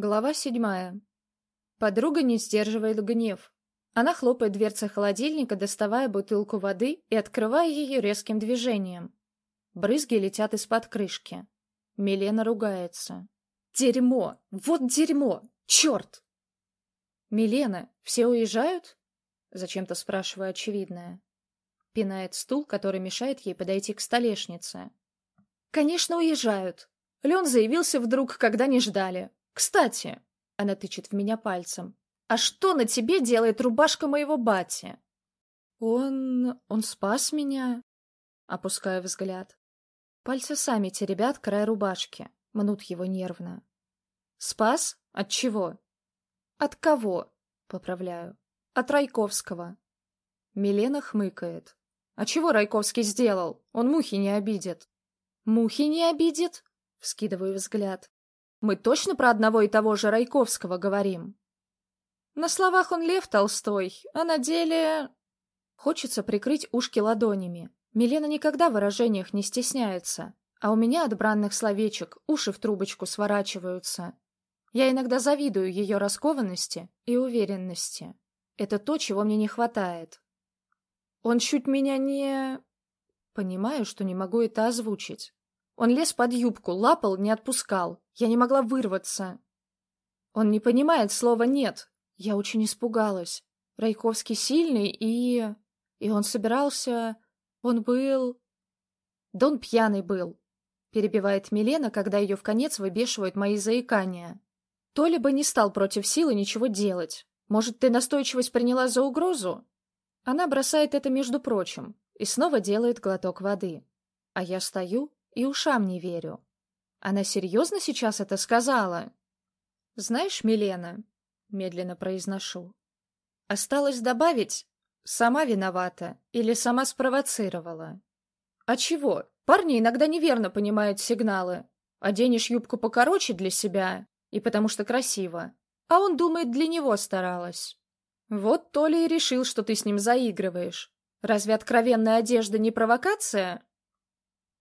Глава седьмая. Подруга не сдерживает гнев. Она хлопает дверцей холодильника, доставая бутылку воды и открывая ее резким движением. Брызги летят из-под крышки. Милена ругается. «Дерьмо! Вот дерьмо! Черт!» «Милена, все уезжают?» Зачем-то спрашиваю очевидное. Пинает стул, который мешает ей подойти к столешнице. «Конечно, уезжают. Лен заявился вдруг, когда не ждали. Кстати, она тычет в меня пальцем. А что на тебе делает рубашка моего бати? Он... он спас меня. Опускаю взгляд. Пальцы сами теребят край рубашки, мнут его нервно. Спас? От чего? От кого? Поправляю. От Райковского. Милена хмыкает. А чего Райковский сделал? Он мухи не обидит. Мухи не обидит? Вскидываю взгляд. Мы точно про одного и того же Райковского говорим? На словах он Лев Толстой, а на деле... Хочется прикрыть ушки ладонями. Милена никогда в выражениях не стесняется, а у меня от бранных словечек уши в трубочку сворачиваются. Я иногда завидую ее раскованности и уверенности. Это то, чего мне не хватает. Он чуть меня не... Понимаю, что не могу это озвучить. Он лез под юбку, лапал, не отпускал. Я не могла вырваться. Он не понимает слова «нет». Я очень испугалась. Райковский сильный и... И он собирался... Он был... Да он пьяный был. Перебивает Милена, когда ее в конец выбешивают мои заикания. Толя бы не стал против силы ничего делать. Может, ты настойчивость приняла за угрозу? Она бросает это между прочим и снова делает глоток воды. А я стою и ушам не верю. Она серьезно сейчас это сказала? Знаешь, Милена, медленно произношу, осталось добавить, сама виновата или сама спровоцировала. А чего? Парни иногда неверно понимают сигналы. Оденешь юбку покороче для себя, и потому что красиво. А он думает, для него старалась. Вот Толя и решил, что ты с ним заигрываешь. Разве откровенная одежда не провокация?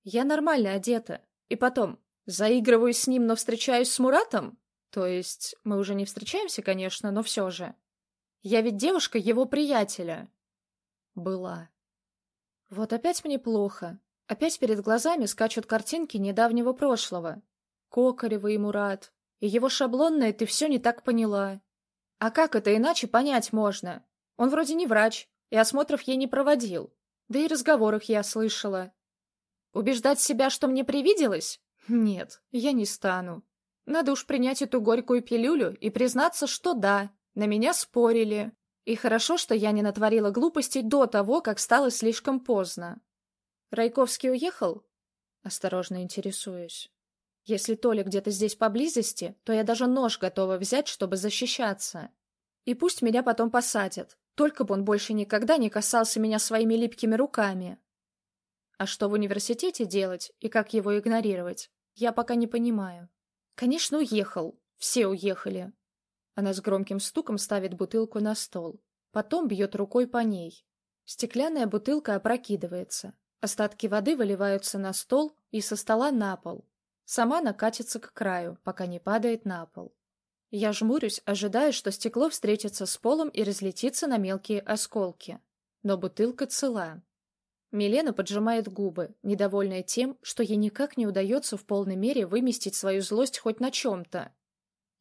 Я нормально одета. И потом, заигрываю с ним, но встречаюсь с Муратом? То есть, мы уже не встречаемся, конечно, но все же. Я ведь девушка его приятеля. Была. Вот опять мне плохо. Опять перед глазами скачут картинки недавнего прошлого. Кокарева и Мурат. И его шаблонное «ты все не так поняла». А как это иначе понять можно? Он вроде не врач, и осмотров я не проводил. Да и разговорах я слышала. Убеждать себя, что мне привиделось? Нет, я не стану. Надо уж принять эту горькую пилюлю и признаться, что да, на меня спорили. И хорошо, что я не натворила глупостей до того, как стало слишком поздно. Райковский уехал? Осторожно интересуюсь. Если Толя где-то здесь поблизости, то я даже нож готова взять, чтобы защищаться. И пусть меня потом посадят, только бы он больше никогда не касался меня своими липкими руками. А что в университете делать и как его игнорировать, я пока не понимаю. Конечно, уехал. Все уехали. Она с громким стуком ставит бутылку на стол. Потом бьет рукой по ней. Стеклянная бутылка опрокидывается. Остатки воды выливаются на стол и со стола на пол. Сама накатится к краю, пока не падает на пол. Я жмурюсь, ожидая, что стекло встретится с полом и разлетится на мелкие осколки. Но бутылка цела. Милена поджимает губы, недовольная тем, что ей никак не удается в полной мере выместить свою злость хоть на чем-то.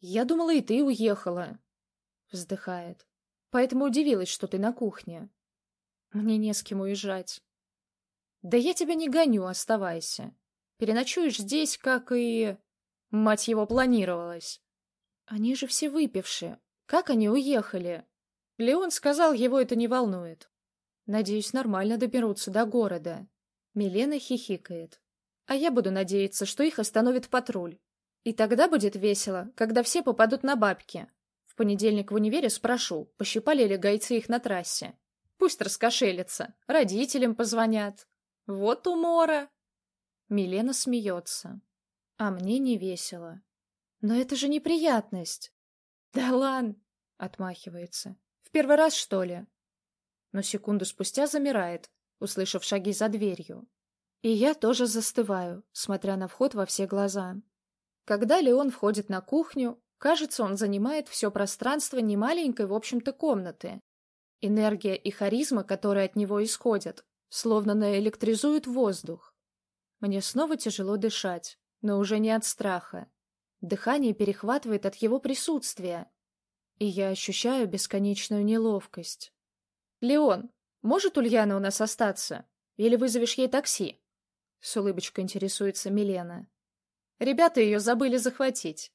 «Я думала, и ты уехала», — вздыхает. «Поэтому удивилась, что ты на кухне. Мне не с кем уезжать». «Да я тебя не гоню, оставайся. Переночуешь здесь, как и...» Мать его планировалась. «Они же все выпившие. Как они уехали?» Леон сказал, его это не волнует. Надеюсь, нормально доберутся до города. Милена хихикает. А я буду надеяться, что их остановит патруль. И тогда будет весело, когда все попадут на бабки. В понедельник в универе спрошу, пощипали ли гайцы их на трассе. Пусть раскошелятся, родителям позвонят. Вот умора. Милена смеется. А мне не весело. Но это же неприятность. Да ладно, отмахивается. В первый раз, что ли? Но секунду спустя замирает, услышав шаги за дверью. И я тоже застываю, смотря на вход во все глаза. Когда Леон входит на кухню, Кажется, он занимает все пространство немаленькой, в общем-то, комнаты. Энергия и харизма, которые от него исходят, словно наэлектризуют воздух. Мне снова тяжело дышать, но уже не от страха. Дыхание перехватывает от его присутствия, и я ощущаю бесконечную неловкость. «Леон, может Ульяна у нас остаться? Или вызовешь ей такси?» С улыбочкой интересуется Милена. Ребята ее забыли захватить.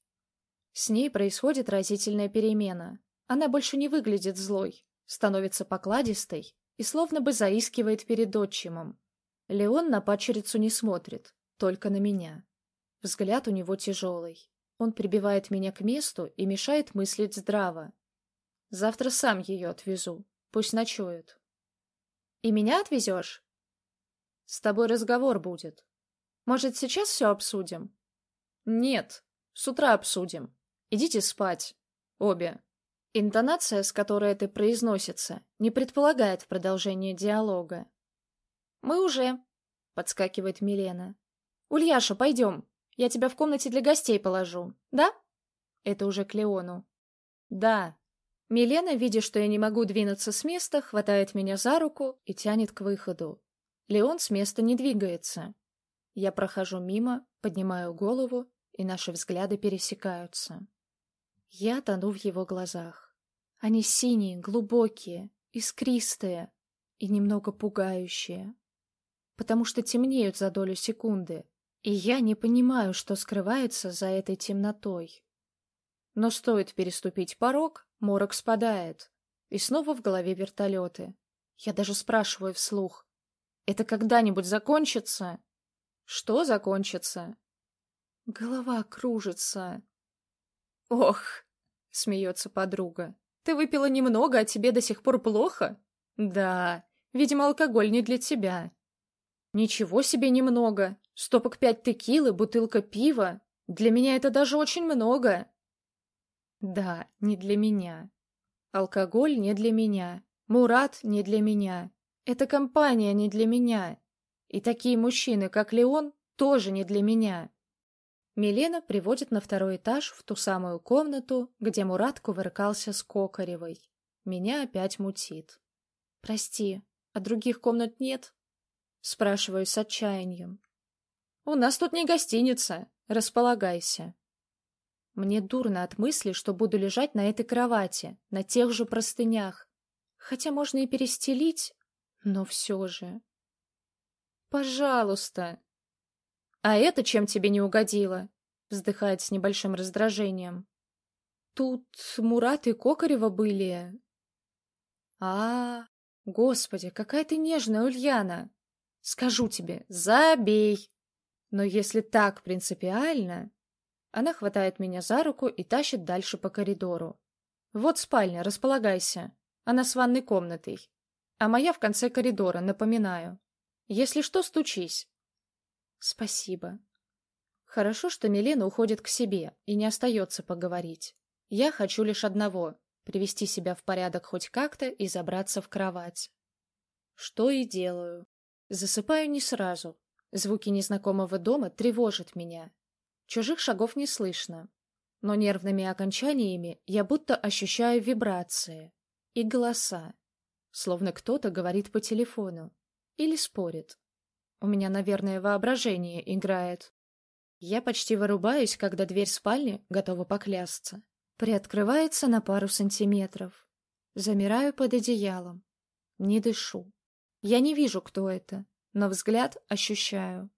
С ней происходит разительная перемена. Она больше не выглядит злой, становится покладистой и словно бы заискивает перед отчимом. Леон на падчерицу не смотрит, только на меня. Взгляд у него тяжелый. Он прибивает меня к месту и мешает мыслить здраво. Завтра сам ее отвезу. Пусть ночует. И меня отвезешь? С тобой разговор будет. Может, сейчас все обсудим? Нет, с утра обсудим. Идите спать. Обе. Интонация, с которой это произносится, не предполагает продолжение диалога. «Мы уже», — подскакивает Милена. «Ульяша, пойдем. Я тебя в комнате для гостей положу. Да?» Это уже к Леону. «Да». Милена, видя, что я не могу двинуться с места, хватает меня за руку и тянет к выходу. Леон с места не двигается. Я прохожу мимо, поднимаю голову, и наши взгляды пересекаются. Я тону в его глазах. Они синие, глубокие, искристые и немного пугающие. Потому что темнеют за долю секунды, и я не понимаю, что скрывается за этой темнотой. Но стоит переступить порог, морок спадает, и снова в голове вертолеты. Я даже спрашиваю вслух. «Это когда-нибудь закончится?» «Что закончится?» Голова кружится. «Ох!» — смеется подруга. «Ты выпила немного, а тебе до сих пор плохо?» «Да, видимо, алкоголь не для тебя». «Ничего себе немного. Стопок пять текилы, бутылка пива. Для меня это даже очень много». «Да, не для меня. Алкоголь не для меня. Мурат не для меня. Эта компания не для меня. И такие мужчины, как Леон, тоже не для меня». Милена приводит на второй этаж в ту самую комнату, где Мурат кувыркался с Кокаревой. Меня опять мутит. «Прости, а других комнат нет?» Спрашиваю с отчаянием. «У нас тут не гостиница. Располагайся». Мне дурно от мысли, что буду лежать на этой кровати, на тех же простынях. Хотя можно и перестелить, но все же. «Пожалуйста», «А это чем тебе не угодило?» — вздыхает с небольшим раздражением. «Тут Мурат и Кокарева были...» а, -а, -а Господи, какая ты нежная, Ульяна! Скажу тебе, забей! Но если так принципиально...» Она хватает меня за руку и тащит дальше по коридору. «Вот спальня, располагайся. Она с ванной комнатой. А моя в конце коридора, напоминаю. Если что, стучись. Спасибо. Хорошо, что Милена уходит к себе и не остается поговорить. Я хочу лишь одного — привести себя в порядок хоть как-то и забраться в кровать. Что и делаю. Засыпаю не сразу. Звуки незнакомого дома тревожат меня. Чужих шагов не слышно. Но нервными окончаниями я будто ощущаю вибрации и голоса. Словно кто-то говорит по телефону или спорит. У меня, наверное, воображение играет. Я почти вырубаюсь, когда дверь спальни, готова поклясться, приоткрывается на пару сантиметров. Замираю под одеялом. Не дышу. Я не вижу, кто это, но взгляд ощущаю.